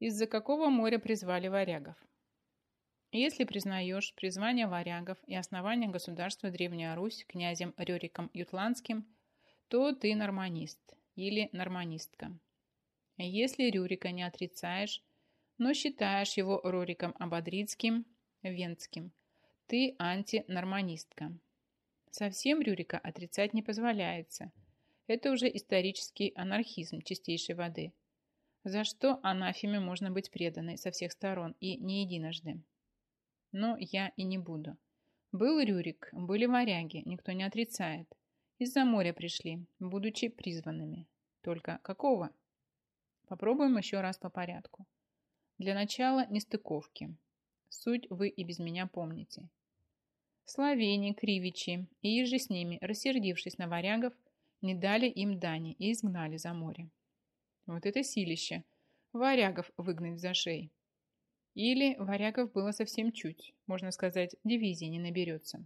Из-за какого моря призвали варягов? Если признаешь призвание варягов и основание государства Древняя Русь князем Рюриком Ютландским, то ты норманист или норманистка. Если Рюрика не отрицаешь, но считаешь его Руриком Ободрицким, Венским, ты антинорманистка. Совсем Рюрика отрицать не позволяется. Это уже исторический анархизм чистейшей воды – за что анафеме можно быть преданной со всех сторон и не единожды. Но я и не буду. Был Рюрик, были варяги, никто не отрицает. Из-за моря пришли, будучи призванными. Только какого? Попробуем еще раз по порядку. Для начала нестыковки. Суть вы и без меня помните. Словени, Кривичи и же с ними, рассердившись на варягов, не дали им дани и изгнали за море. Вот это силище. Варягов выгнать за шеи. Или варягов было совсем чуть, можно сказать, дивизии не наберется.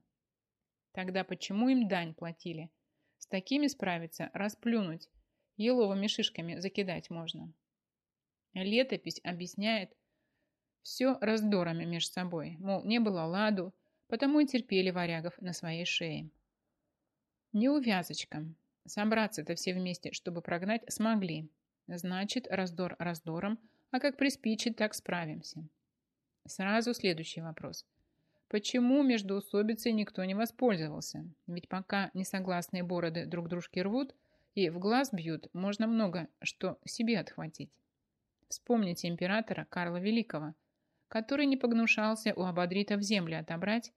Тогда почему им дань платили? С такими справиться, расплюнуть, еловыми шишками закидать можно. Летопись объясняет все раздорами между собой, мол, не было ладу, потому и терпели варягов на своей шее. Не увязочка. Собраться-то все вместе, чтобы прогнать, смогли, Значит, раздор раздором, а как приспичит, так справимся. Сразу следующий вопрос. Почему между усобицей никто не воспользовался? Ведь пока несогласные бороды друг дружки рвут и в глаз бьют, можно много что себе отхватить. Вспомните императора Карла Великого, который не погнушался у ободритов земли отобрать,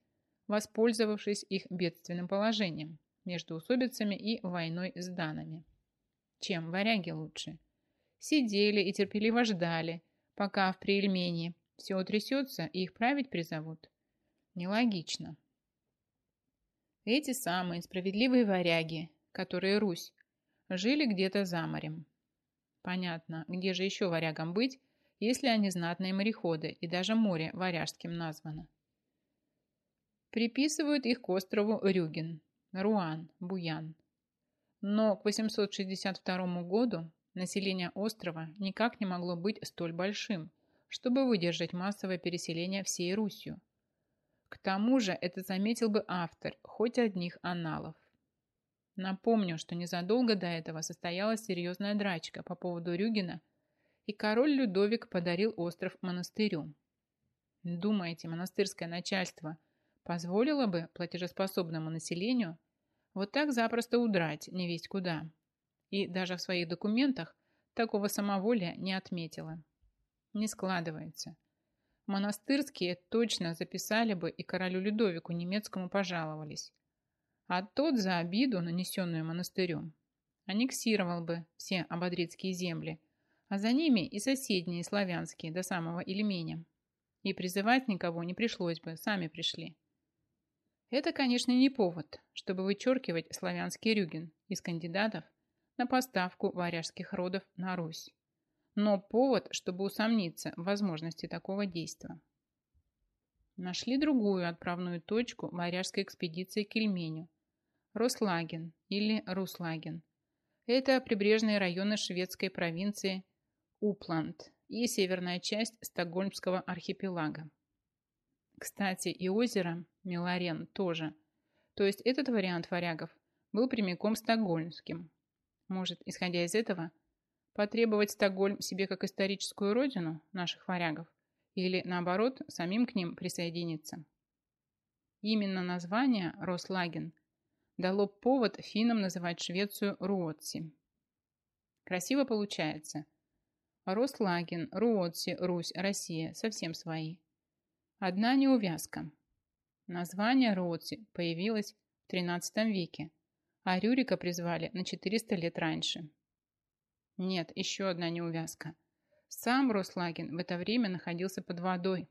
воспользовавшись их бедственным положением между усобицами и войной с данами. Чем варяги лучше? Сидели и терпеливо ждали, пока в Приэльмении все утрясется и их править призовут. Нелогично. Эти самые справедливые варяги, которые Русь, жили где-то за морем. Понятно, где же еще варягам быть, если они знатные мореходы, и даже море варяжским названо. Приписывают их к острову Рюген, Руан, Буян. Но к 862 году Население острова никак не могло быть столь большим, чтобы выдержать массовое переселение всей Русью. К тому же это заметил бы автор хоть одних аналов. Напомню, что незадолго до этого состоялась серьезная драчка по поводу Рюгина, и король Людовик подарил остров монастырю. Думаете, монастырское начальство позволило бы платежеспособному населению вот так запросто удрать невесть куда? И даже в своих документах такого самоволия не отметила. Не складывается. Монастырские точно записали бы и королю Людовику немецкому пожаловались. А тот за обиду, нанесенную монастырем, аннексировал бы все ободрецкие земли, а за ними и соседние славянские до самого Ильменя. И призывать никого не пришлось бы, сами пришли. Это, конечно, не повод, чтобы вычеркивать славянский Рюген из кандидатов на поставку варяжских родов на Русь. Но повод, чтобы усомниться в возможности такого действия. Нашли другую отправную точку варяжской экспедиции к Ильменю – Рослаген или Руслаген. Это прибрежные районы шведской провинции Упланд и северная часть Стокгольмского архипелага. Кстати, и озеро Миларен тоже. То есть этот вариант варягов был прямиком стокгольмским, может, исходя из этого, потребовать Стокгольм себе как историческую родину наших варягов или, наоборот, самим к ним присоединиться? Именно название «Рослаген» дало повод финнам называть Швецию Руотси. Красиво получается. Рослаген, Руотси, Русь, Россия – совсем свои. Одна неувязка. Название Руотси появилось в XIII веке, а Рюрика призвали на 400 лет раньше. Нет, еще одна неувязка. Сам Рослагин в это время находился под водой.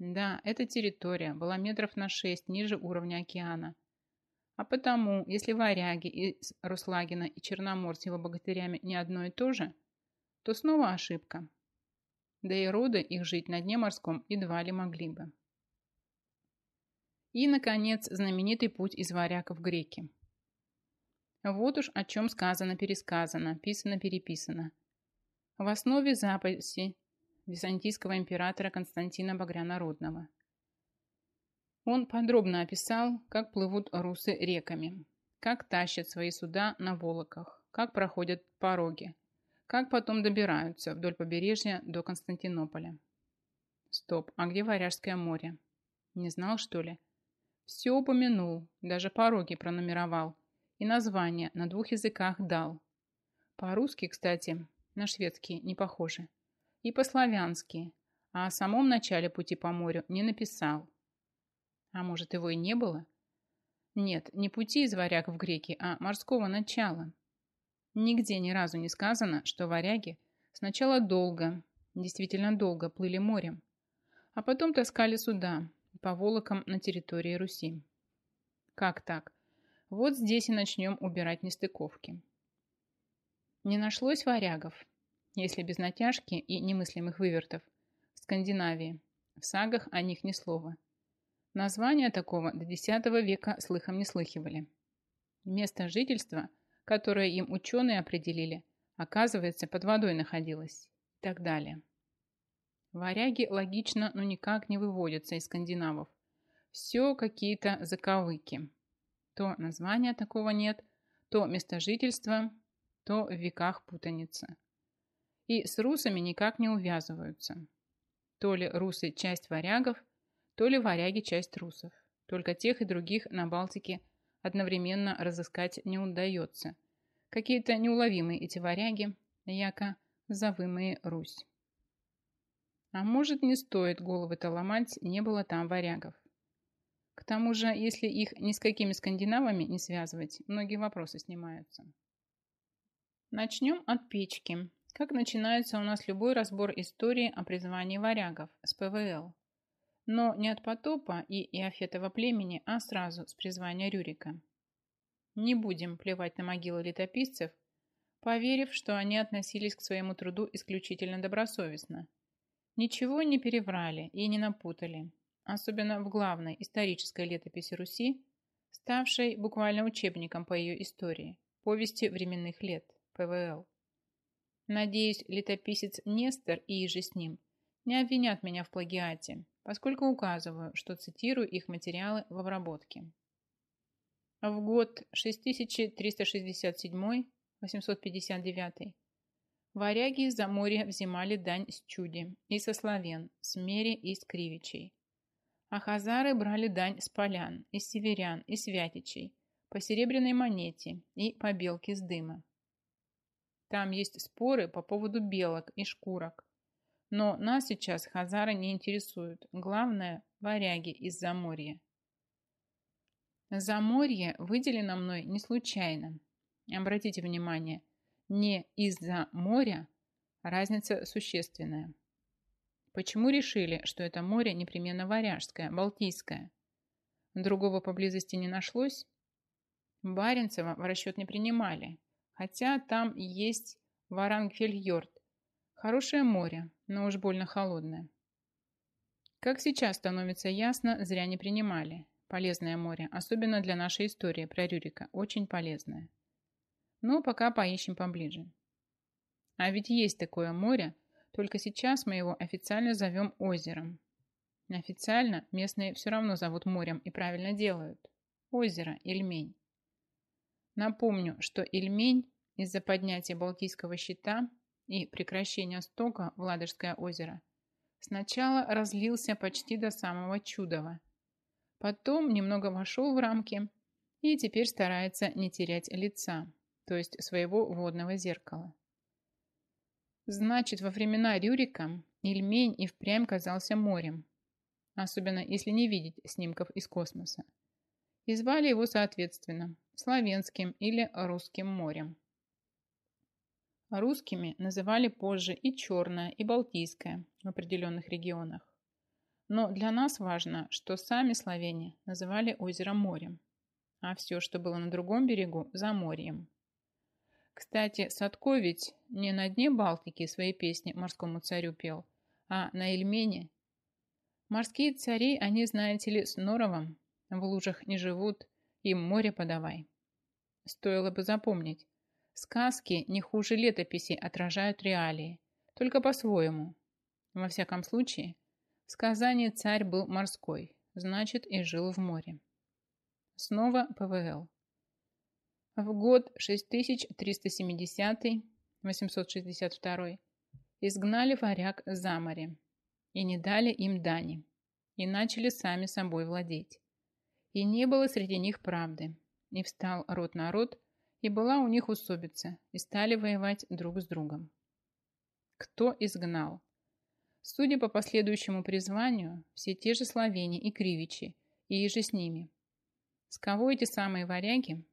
Да, эта территория была метров на 6 ниже уровня океана. А потому, если варяги из Руслагина и Черномор с его богатырями не одно и то же, то снова ошибка. Да и роды их жить на дне морском едва ли могли бы. И, наконец, знаменитый путь из варяков в греки. Вот уж о чем сказано-пересказано, писано-переписано. В основе записи византийского императора Константина Багрянародного. Он подробно описал, как плывут русы реками, как тащат свои суда на волоках, как проходят пороги, как потом добираются вдоль побережья до Константинополя. Стоп, а где Варяжское море? Не знал, что ли? Все упомянул, даже пороги пронумеровал и название на двух языках дал. По-русски, кстати, на шведский не похоже. И по-славянски, а о самом начале пути по морю не написал. А может, его и не было? Нет, не пути из варяг в греки, а морского начала. Нигде ни разу не сказано, что варяги сначала долго, действительно долго плыли морем, а потом таскали суда по волокам на территории Руси. Как так? Вот здесь и начнем убирать нестыковки. Не нашлось варягов, если без натяжки и немыслимых вывертов, в Скандинавии. В сагах о них ни слова. Названия такого до X века слыхом не слыхивали. Место жительства, которое им ученые определили, оказывается, под водой находилось. И так далее. Варяги логично, но никак не выводятся из скандинавов. Все какие-то заковыки. То названия такого нет, то место жительства, то в веках путаница. И с русами никак не увязываются. То ли русы часть варягов, то ли варяги часть русов. Только тех и других на Балтике одновременно разыскать не удается. Какие-то неуловимые эти варяги, яко завымые Русь. А может, не стоит головы-то ломать, не было там варягов. К тому же, если их ни с какими скандинавами не связывать, многие вопросы снимаются. Начнем от печки. Как начинается у нас любой разбор истории о призвании варягов с ПВЛ. Но не от потопа и Иофетова племени, а сразу с призвания Рюрика. Не будем плевать на могилы летописцев, поверив, что они относились к своему труду исключительно добросовестно – Ничего не переврали и не напутали, особенно в главной исторической летописи Руси, ставшей буквально учебником по ее истории, повести временных лет, ПВЛ. Надеюсь, летописец Нестор и иже с ним не обвинят меня в плагиате, поскольку указываю, что цитирую их материалы в обработке. В год 6367-859 Варяги из-за моря взимали дань с чуди, и со славян, с мери и с кривичей. А хазары брали дань с полян, из северян и святичей, по серебряной монете и по белке с дыма. Там есть споры по поводу белок и шкурок. Но нас сейчас хазары не интересуют. Главное – варяги из Заморья. Заморье выделено мной не случайно. Обратите внимание, не из-за моря, разница существенная. Почему решили, что это море непременно Варяжское, Балтийское? Другого поблизости не нашлось? Баренцева в расчет не принимали, хотя там есть Варангфельйорд. Хорошее море, но уж больно холодное. Как сейчас становится ясно, зря не принимали. Полезное море, особенно для нашей истории про Рюрика, очень полезное. Но пока поищем поближе. А ведь есть такое море, только сейчас мы его официально зовем озером. Официально местные все равно зовут морем и правильно делают. Озеро Ильмень. Напомню, что Ильмень из-за поднятия Балтийского щита и прекращения стока в Ладожское озеро сначала разлился почти до самого Чудова. Потом немного вошел в рамки и теперь старается не терять лица то есть своего водного зеркала. Значит, во времена Рюрика Ильмень и впрямь казался морем, особенно если не видеть снимков из космоса. И звали его, соответственно, Славянским или Русским морем. Русскими называли позже и Черное, и Балтийское в определенных регионах. Но для нас важно, что сами славяне называли озеро морем, а все, что было на другом берегу, за морем. Кстати, Садко ведь не на дне Балтики свои песни морскому царю пел, а на Эльмене. Морские цари, они, знаете ли, с норовом, в лужах не живут, им море подавай. Стоило бы запомнить, сказки не хуже летописей отражают реалии, только по-своему. Во всяком случае, в сказании царь был морской, значит и жил в море. Снова ПВЛ. В год 6370-862 изгнали варяг за море и не дали им дани, и начали сами собой владеть. И не было среди них правды, и встал род на род, и была у них усобица, и стали воевать друг с другом. Кто изгнал? Судя по последующему призванию, все те же словени и кривичи, и иже с ними. С кого эти самые варяги,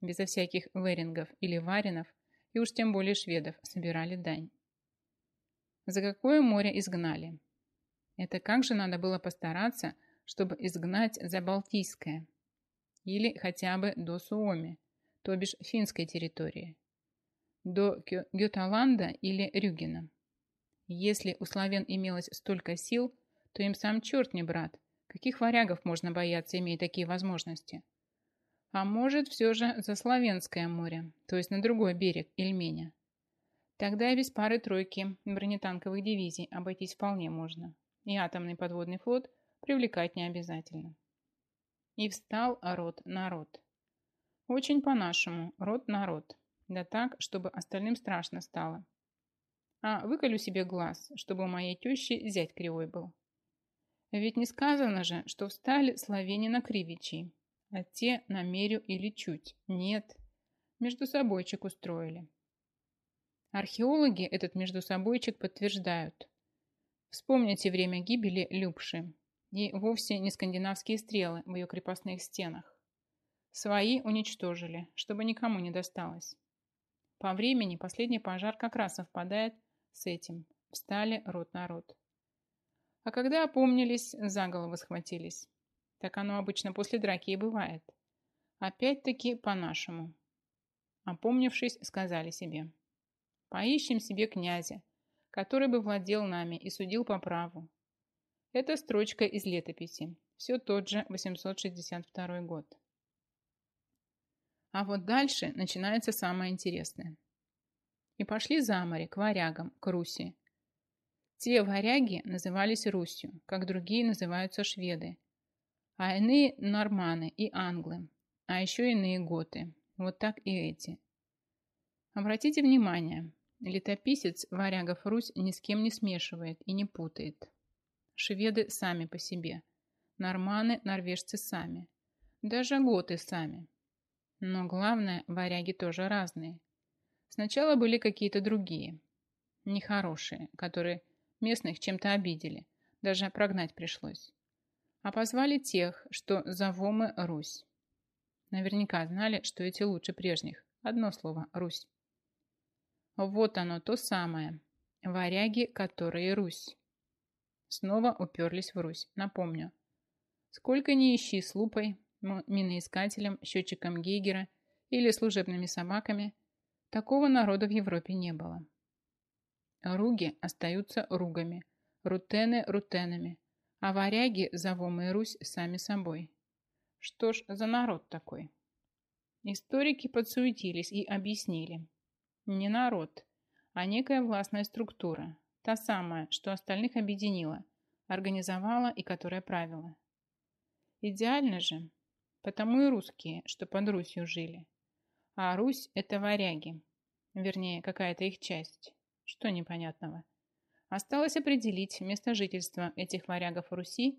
безо всяких верингов или варинов, и уж тем более шведов, собирали дань? За какое море изгнали? Это как же надо было постараться, чтобы изгнать за Балтийское? Или хотя бы до Суоми, то бишь финской территории? До Геталанда или Рюгена? Если у славян имелось столько сил, то им сам черт не брат. Каких варягов можно бояться, имея такие возможности? А может, все же за Славянское море, то есть на другой берег Ильменя. Тогда и без пары-тройки бронетанковых дивизий обойтись вполне можно и атомный подводный флот привлекать не обязательно. И встал род-народ. Очень по-нашему, род-народ. Да так, чтобы остальным страшно стало. А выколю себе глаз, чтобы у моей тещи зять кривой был. Ведь не сказано же, что встали словени на кривичи, а те на мерю или чуть. Нет, между собойчик устроили. Археологи этот между собойчик подтверждают. Вспомните время гибели Любши и вовсе не скандинавские стрелы в ее крепостных стенах. Свои уничтожили, чтобы никому не досталось. По времени последний пожар как раз совпадает с этим. Встали рот на рот. А когда опомнились, за головы схватились. Так оно обычно после драки и бывает. Опять-таки по-нашему. Опомнившись, сказали себе. Поищем себе князя, который бы владел нами и судил по праву. Это строчка из летописи. Все тот же 862 год. А вот дальше начинается самое интересное. И пошли за море, к варягам, к Руси. Те варяги назывались Русью, как другие называются шведы. А иные норманы и англы, а еще иные готы. Вот так и эти. Обратите внимание, Летописец варягов Русь ни с кем не смешивает и не путает. Шведы сами по себе. Норманы, норвежцы сами. Даже готы сами. Но главное, варяги тоже разные. Сначала были какие-то другие, нехорошие, которые местных чем-то обидели, даже прогнать пришлось. А позвали тех, что завомы Русь. Наверняка знали, что эти лучше прежних. Одно слово – Русь. Вот оно, то самое. Варяги, которые Русь. Снова уперлись в Русь. Напомню. Сколько ни ищи с лупой, миноискателем, счетчиком Гейгера или служебными собаками, такого народа в Европе не было. Руги остаются ругами, рутены рутенами, а варяги, завомы Русь, сами собой. Что ж за народ такой? Историки подсуетились и объяснили – не народ, а некая властная структура, та самая, что остальных объединила, организовала и которая правила. Идеально же, потому и русские, что под Русью жили. А Русь – это варяги, вернее, какая-то их часть. Что непонятного? Осталось определить место жительства этих варягов Руси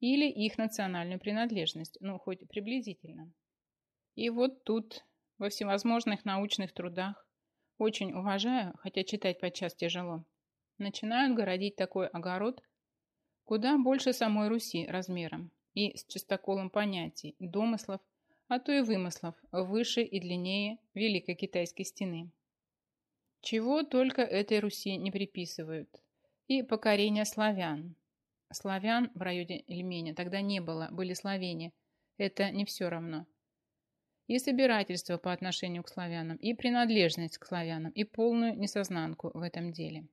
или их национальную принадлежность, ну, хоть приблизительно. И вот тут, во всевозможных научных трудах, очень уважаю, хотя читать подчас тяжело. Начинают городить такой огород, куда больше самой Руси размером и с чистоколом понятий, домыслов, а то и вымыслов выше и длиннее Великой Китайской стены. Чего только этой Руси не приписывают. И покорение славян. Славян в районе Ильменя тогда не было, были славяне. Это не все равно и собирательство по отношению к славянам, и принадлежность к славянам, и полную несознанку в этом деле.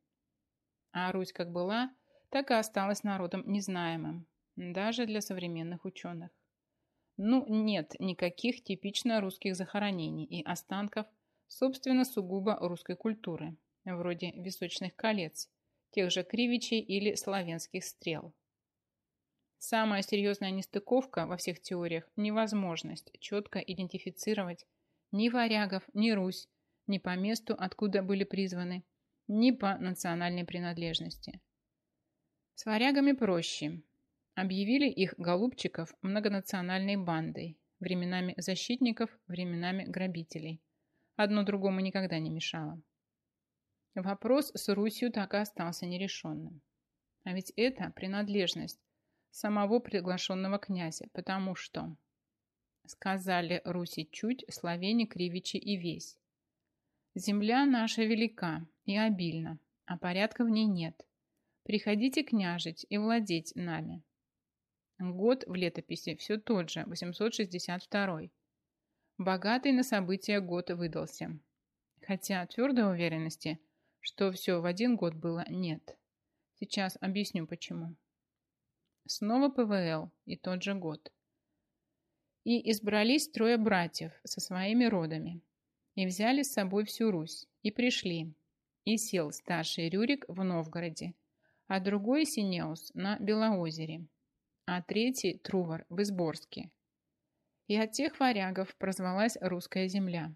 А Русь как была, так и осталась народом незнаемым, даже для современных ученых. Ну, нет никаких типично русских захоронений и останков, собственно, сугубо русской культуры, вроде височных колец, тех же кривичей или славянских стрел. Самая серьезная нестыковка во всех теориях – невозможность четко идентифицировать ни варягов, ни Русь, ни по месту, откуда были призваны, ни по национальной принадлежности. С варягами проще. Объявили их голубчиков многонациональной бандой, временами защитников, временами грабителей. Одно другому никогда не мешало. Вопрос с Русью так и остался нерешенным. А ведь это принадлежность самого приглашенного князя, потому что сказали Руси чуть, славяне кривичи и весь. Земля наша велика и обильна, а порядка в ней нет. Приходите княжить и владеть нами. Год в летописи все тот же, 862. Богатый на события год выдался. Хотя твердой уверенности, что все в один год было, нет. Сейчас объясню почему. Снова ПВЛ и тот же год. И избрались трое братьев со своими родами. И взяли с собой всю Русь. И пришли. И сел старший Рюрик в Новгороде, а другой Синеус на Белоозере а третий Трувор в Изборске. И от тех варягов прозвалась русская земля.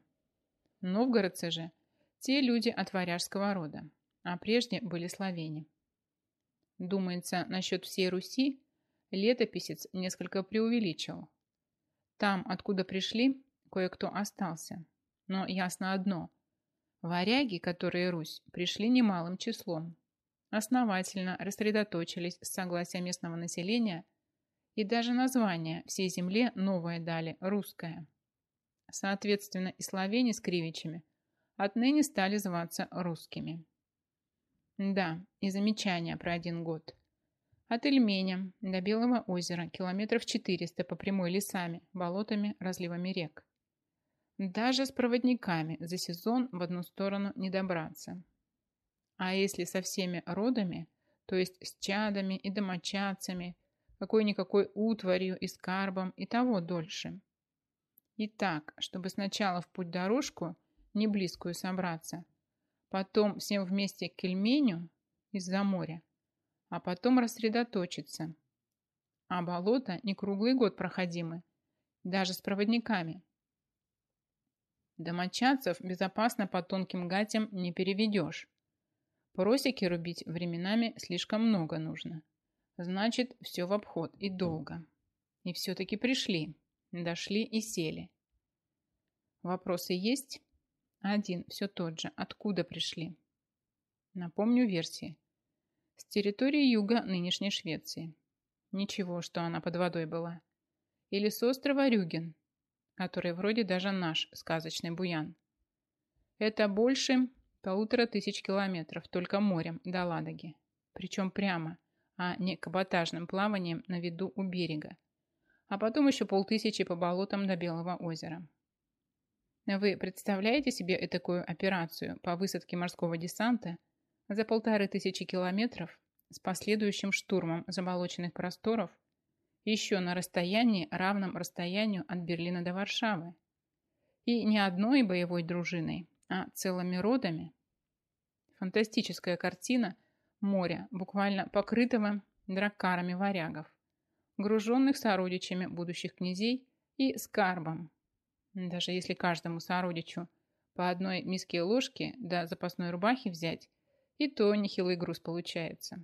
Новгородцы же – те люди от варяжского рода, а прежде были славяне. Думается, насчет всей Руси летописец несколько преувеличил. Там, откуда пришли, кое-кто остался. Но ясно одно – варяги, которые Русь, пришли немалым числом. Основательно рассредоточились с согласия местного населения – и даже название всей земле новое дали, русское. Соответственно, и славяне с кривичами отныне стали зваться русскими. Да, и замечание про один год. От Эльменя до Белого озера километров 400 по прямой лесами, болотами, разливами рек. Даже с проводниками за сезон в одну сторону не добраться. А если со всеми родами, то есть с чадами и домочадцами, какой-никакой утварью и скарбом, и того дольше. И так, чтобы сначала в путь дорожку, не близкую собраться, потом всем вместе к Кельменю из-за моря, а потом рассредоточиться. А болото не круглый год проходимы, даже с проводниками. Домочадцев безопасно по тонким гатям не переведешь. Просеки рубить временами слишком много нужно. Значит, все в обход и долго. И все-таки пришли, дошли и сели. Вопросы есть? Один, все тот же. Откуда пришли? Напомню версии. С территории юга нынешней Швеции. Ничего, что она под водой была. Или с острова Рюген, который вроде даже наш сказочный Буян. Это больше полутора тысяч километров только морем до Ладоги. Причем прямо – а не каботажным плаванием на виду у берега. А потом еще полтысячи по болотам до Белого озера. Вы представляете себе такую операцию по высадке морского десанта за полторы тысячи километров с последующим штурмом заболоченных просторов еще на расстоянии, равном расстоянию от Берлина до Варшавы? И не одной боевой дружиной, а целыми родами? Фантастическая картина – моря, буквально покрытого драккарами варягов, груженных сородичами будущих князей и скарбом. Даже если каждому сородичу по одной миске ложки до запасной рубахи взять, и то нехилый груз получается.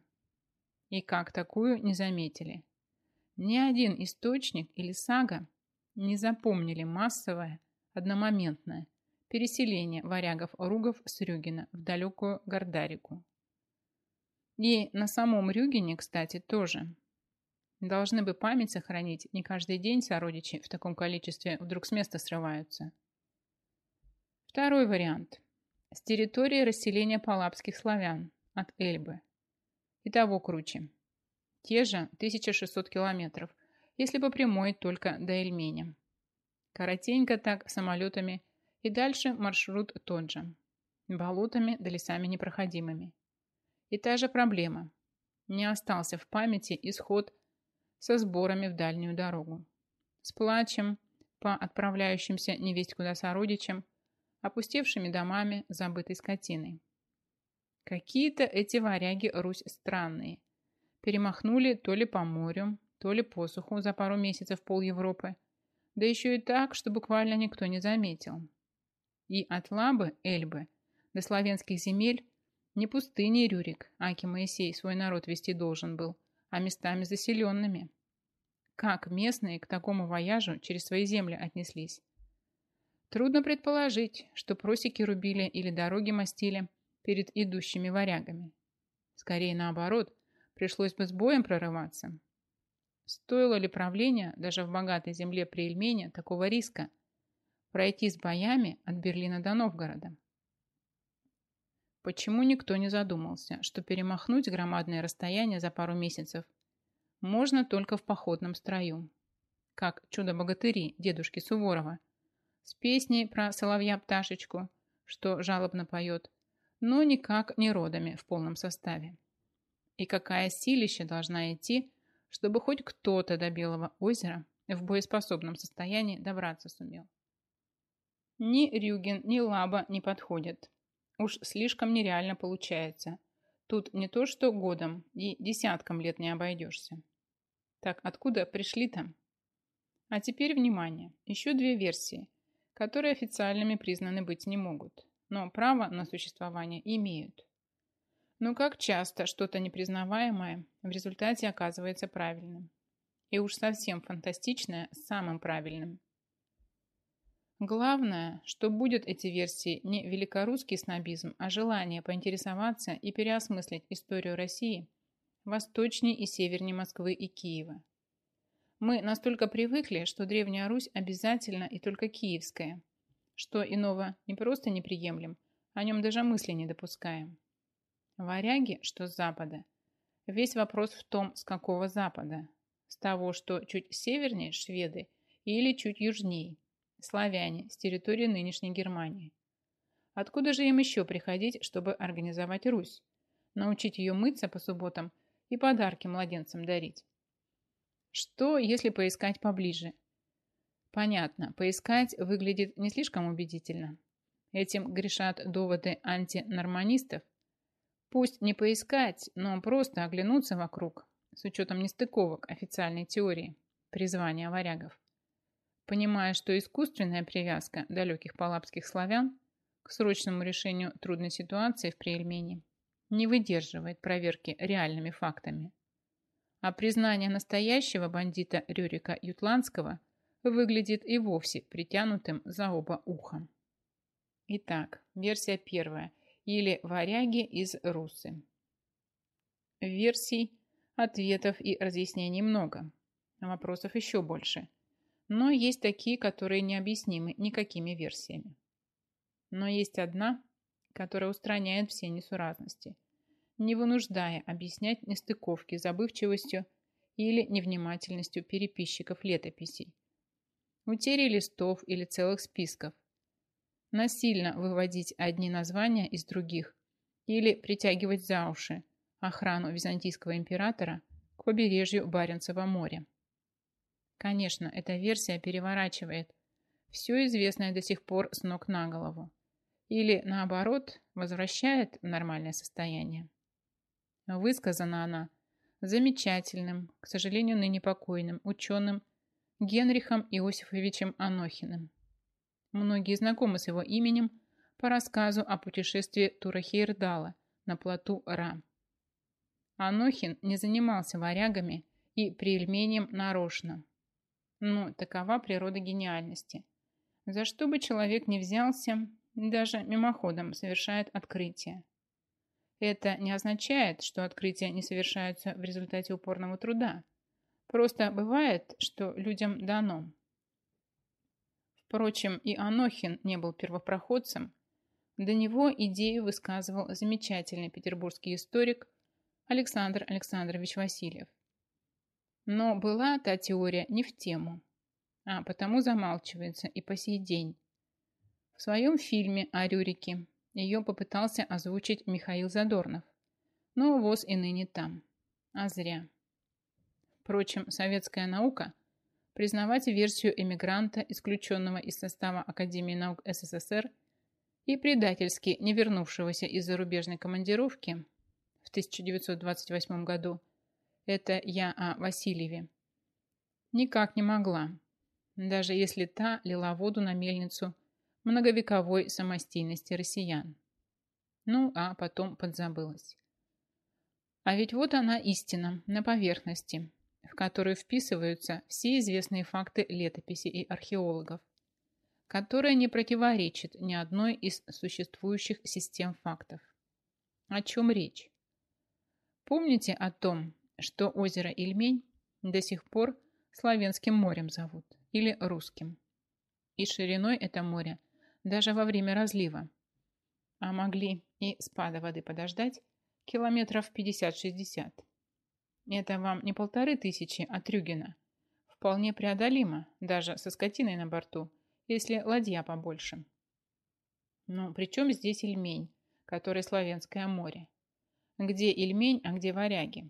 И как такую не заметили. Ни один источник или сага не запомнили массовое, одномоментное переселение варягов-ругов с Рюгина в далекую Гордарику. И на самом Рюгене, кстати, тоже. Должны бы память сохранить, не каждый день сородичи в таком количестве вдруг с места срываются. Второй вариант. С территории расселения палапских славян от Эльбы. И того круче. Те же 1600 километров, если по прямой только до Эльменя. Коротенько так самолетами и дальше маршрут тот же. Болотами да лесами непроходимыми. И та же проблема. Не остался в памяти исход со сборами в дальнюю дорогу. С плачем по отправляющимся невесть куда сородичам, опустевшими домами, забытой скотиной. Какие-то эти варяги Русь странные. Перемахнули то ли по морю, то ли по суху за пару месяцев пол Европы, да еще и так, что буквально никто не заметил. И от Лабы, Эльбы, до славянских земель не пустыни Рюрик, Аки Моисей свой народ вести должен был, а местами заселенными. Как местные к такому вояжу через свои земли отнеслись? Трудно предположить, что просеки рубили или дороги мастили перед идущими варягами. Скорее наоборот, пришлось бы с боем прорываться. Стоило ли правление даже в богатой земле при Эльмене такого риска пройти с боями от Берлина до Новгорода? Почему никто не задумался, что перемахнуть громадное расстояние за пару месяцев можно только в походном строю, как чудо-богатыри дедушки Суворова, с песней про соловья-пташечку, что жалобно поет, но никак не родами в полном составе. И какая силища должна идти, чтобы хоть кто-то до Белого озера в боеспособном состоянии добраться сумел. Ни Рюген, ни Лаба не подходят. Уж слишком нереально получается. Тут не то что годом и десятком лет не обойдешься. Так откуда пришли-то? А теперь внимание. Еще две версии, которые официальными признаны быть не могут но право на существование имеют. Но как часто что-то непризнаваемое в результате оказывается правильным. И уж совсем фантастичное самым правильным. Главное, что будет эти версии не великорусский снобизм, а желание поинтересоваться и переосмыслить историю России восточнее и севернее Москвы и Киева. Мы настолько привыкли, что Древняя Русь обязательно и только киевская, что иного не просто не приемлем, о нем даже мысли не допускаем. Варяги, что с запада. Весь вопрос в том, с какого запада. С того, что чуть севернее шведы или чуть южнее славяне с территории нынешней Германии. Откуда же им еще приходить, чтобы организовать Русь? Научить ее мыться по субботам и подарки младенцам дарить? Что, если поискать поближе? Понятно, поискать выглядит не слишком убедительно. Этим грешат доводы антинорманистов. Пусть не поискать, но просто оглянуться вокруг, с учетом нестыковок официальной теории призвания варягов. Понимая, что искусственная привязка далеких палапских славян к срочному решению трудной ситуации в Приэльмене не выдерживает проверки реальными фактами. А признание настоящего бандита Рюрика Ютландского выглядит и вовсе притянутым за оба уха. Итак, версия первая. Или варяги из русы. Версий, ответов и разъяснений много. Вопросов еще больше. Но есть такие, которые необъяснимы никакими версиями. Но есть одна, которая устраняет все несуразности, не вынуждая объяснять нестыковки забывчивостью или невнимательностью переписчиков летописей, утери листов или целых списков, насильно выводить одни названия из других или притягивать за уши охрану византийского императора к побережью Баренцева моря. Конечно, эта версия переворачивает все известное до сих пор с ног на голову или, наоборот, возвращает в нормальное состояние. Высказана она замечательным, к сожалению, ныне покойным ученым Генрихом Иосифовичем Анохиным. Многие знакомы с его именем по рассказу о путешествии Тура Хейрдала на плоту Ра. Анохин не занимался варягами и приэльмением нарочно. Но такова природа гениальности. За что бы человек не взялся, даже мимоходом совершает открытие. Это не означает, что открытия не совершаются в результате упорного труда – Просто бывает, что людям дано. Впрочем, и Анохин не был первопроходцем. До него идею высказывал замечательный петербургский историк Александр Александрович Васильев. Но была та теория не в тему, а потому замалчивается и по сей день. В своем фильме о Рюрике ее попытался озвучить Михаил Задорнов, но ВОЗ и ныне там. А зря. Впрочем, советская наука признавать версию эмигранта, исключенного из состава Академии наук СССР, и предательски не вернувшегося из зарубежной командировки в 1928 году, это я о Васильеве, никак не могла, даже если та лила воду на мельницу многовековой самостийности россиян. Ну, а потом подзабылась. А ведь вот она истина на поверхности, в которую вписываются все известные факты летописи и археологов, которая не противоречит ни одной из существующих систем фактов. О чем речь? Помните о том, что озеро Ильмень до сих пор Славянским морем зовут или русским. И шириной это море даже во время разлива. А могли и спада воды подождать, километров 50-60. Это вам не полторы тысячи от Рюгена. Вполне преодолимо, даже со скотиной на борту, если ладья побольше. Но при чем здесь Ильмень, который Славянское море? Где Ильмень, а где варяги?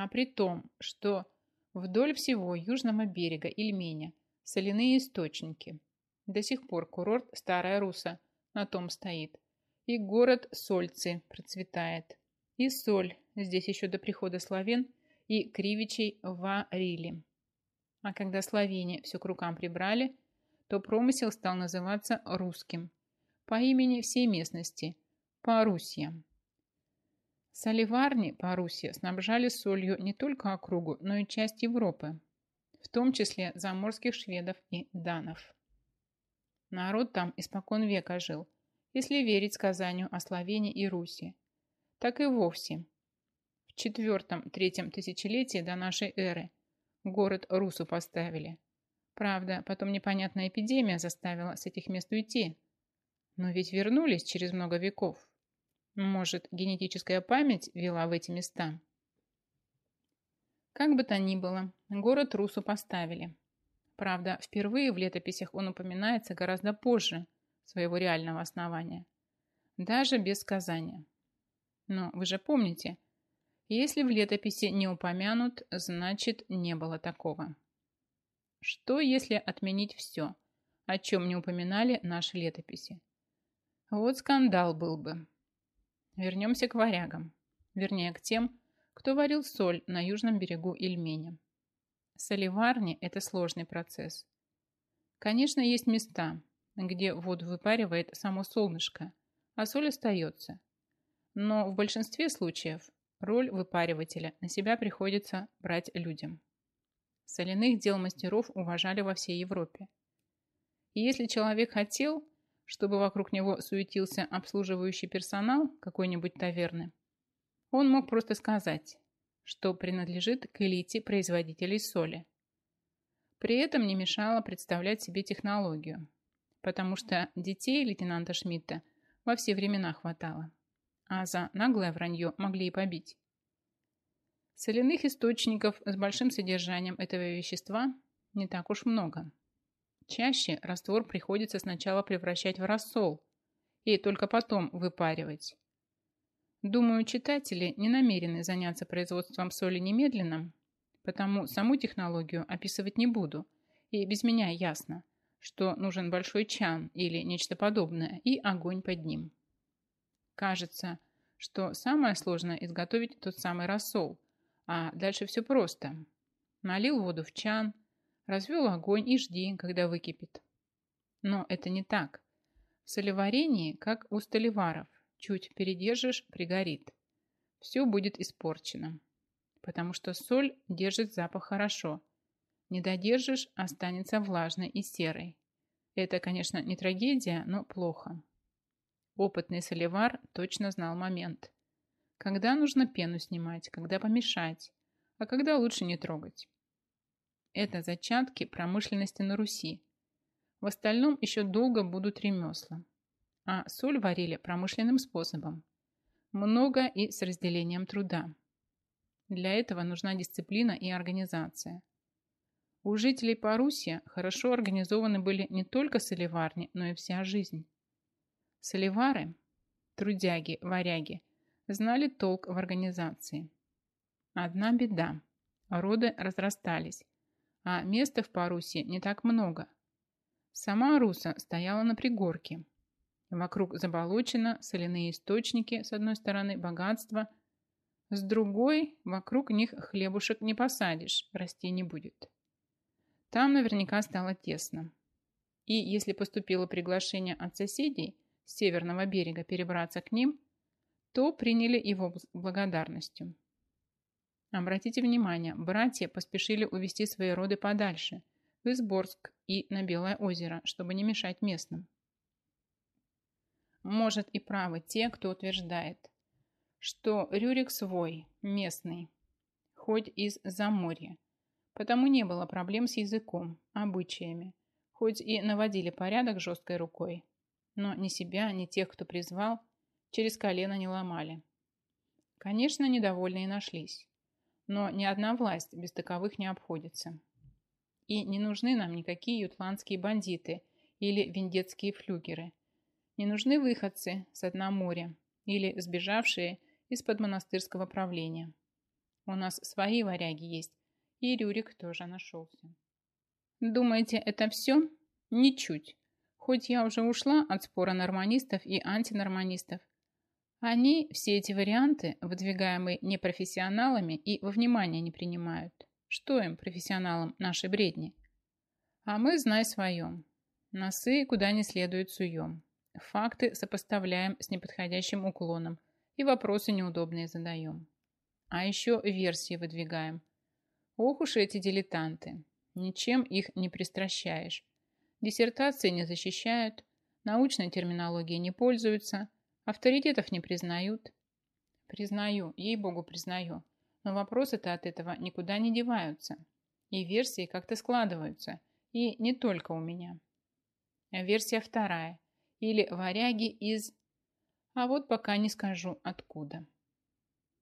А при том, что вдоль всего южного берега Ильменя соляные источники. До сих пор курорт Старая Руса на том стоит – и город Сольцы процветает. И соль здесь еще до прихода славян и кривичей варили. А когда славяне все к рукам прибрали, то промысел стал называться русским по имени всей местности – Парусья. Соливарни Парусья снабжали солью не только округу, но и часть Европы, в том числе заморских шведов и данов. Народ там испокон века жил – если верить сказанию о Словении и Руси. Так и вовсе. В четвертом-третьем тысячелетии до нашей эры город Русу поставили. Правда, потом непонятная эпидемия заставила с этих мест уйти. Но ведь вернулись через много веков. Может, генетическая память вела в эти места? Как бы то ни было, город Русу поставили. Правда, впервые в летописях он упоминается гораздо позже – своего реального основания, даже без сказания. Но вы же помните, если в летописи не упомянут, значит не было такого. Что, если отменить все, о чем не упоминали наши летописи? Вот скандал был бы. Вернемся к варягам, вернее к тем, кто варил соль на южном берегу Ильменя. Соливарни – это сложный процесс. Конечно, есть места, где воду выпаривает само солнышко, а соль остается. Но в большинстве случаев роль выпаривателя на себя приходится брать людям. Соляных дел мастеров уважали во всей Европе. И если человек хотел, чтобы вокруг него суетился обслуживающий персонал какой-нибудь таверны, он мог просто сказать, что принадлежит к элите производителей соли. При этом не мешало представлять себе технологию, потому что детей лейтенанта Шмидта во все времена хватало, а за наглое вранье могли и побить. Соляных источников с большим содержанием этого вещества не так уж много. Чаще раствор приходится сначала превращать в рассол и только потом выпаривать. Думаю, читатели не намерены заняться производством соли немедленно, потому саму технологию описывать не буду, и без меня ясно что нужен большой чан или нечто подобное и огонь под ним. Кажется, что самое сложное изготовить тот самый рассол, а дальше все просто. Налил воду в чан, развел огонь и жди, когда выкипит. Но это не так. В солеварении, как у столеваров, чуть передержишь, пригорит. Все будет испорчено. Потому что соль держит запах хорошо, не додержишь, останется влажной и серой. Это, конечно, не трагедия, но плохо. Опытный соливар точно знал момент. Когда нужно пену снимать, когда помешать, а когда лучше не трогать. Это зачатки промышленности на Руси. В остальном еще долго будут ремесла. А соль варили промышленным способом. Много и с разделением труда. Для этого нужна дисциплина и организация. У жителей Парусия хорошо организованы были не только соливарни, но и вся жизнь. Соливары, трудяги, варяги, знали толк в организации. Одна беда. Роды разрастались, а места в Парусе не так много. Сама Руса стояла на пригорке. Вокруг заболочено, соляные источники, с одной стороны, богатство, с другой, вокруг них хлебушек не посадишь, расти не будет. Там наверняка стало тесно. И если поступило приглашение от соседей с северного берега перебраться к ним, то приняли его благодарностью. Обратите внимание, братья поспешили увести свои роды подальше, в Изборск и на Белое озеро, чтобы не мешать местным. Может и правы те, кто утверждает, что Рюрик свой, местный, хоть из Заморья, потому не было проблем с языком, обычаями, хоть и наводили порядок жесткой рукой, но ни себя, ни тех, кто призвал, через колено не ломали. Конечно, недовольные нашлись. Но ни одна власть без таковых не обходится. И не нужны нам никакие ютландские бандиты или вендетские флюгеры. Не нужны выходцы с дна моря или сбежавшие из-под монастырского правления. У нас свои варяги есть, и Рюрик тоже нашелся. Думаете, это все? Ничуть. Хоть я уже ушла от спора норманистов и антинорманистов, они все эти варианты, выдвигаемые непрофессионалами, и во внимание не принимают. Что им, профессионалам, наши бредни? А мы, знай своем. Носы куда не следует суем. Факты сопоставляем с неподходящим уклоном и вопросы неудобные задаем. А еще версии выдвигаем. Ох уж эти дилетанты. Ничем их не пристращаешь. Диссертации не защищают, научной терминологией не пользуются – Авторитетов не признают. Признаю, ей-богу, признаю. Но вопросы-то от этого никуда не деваются. И версии как-то складываются. И не только у меня. Версия вторая. Или варяги из... А вот пока не скажу откуда.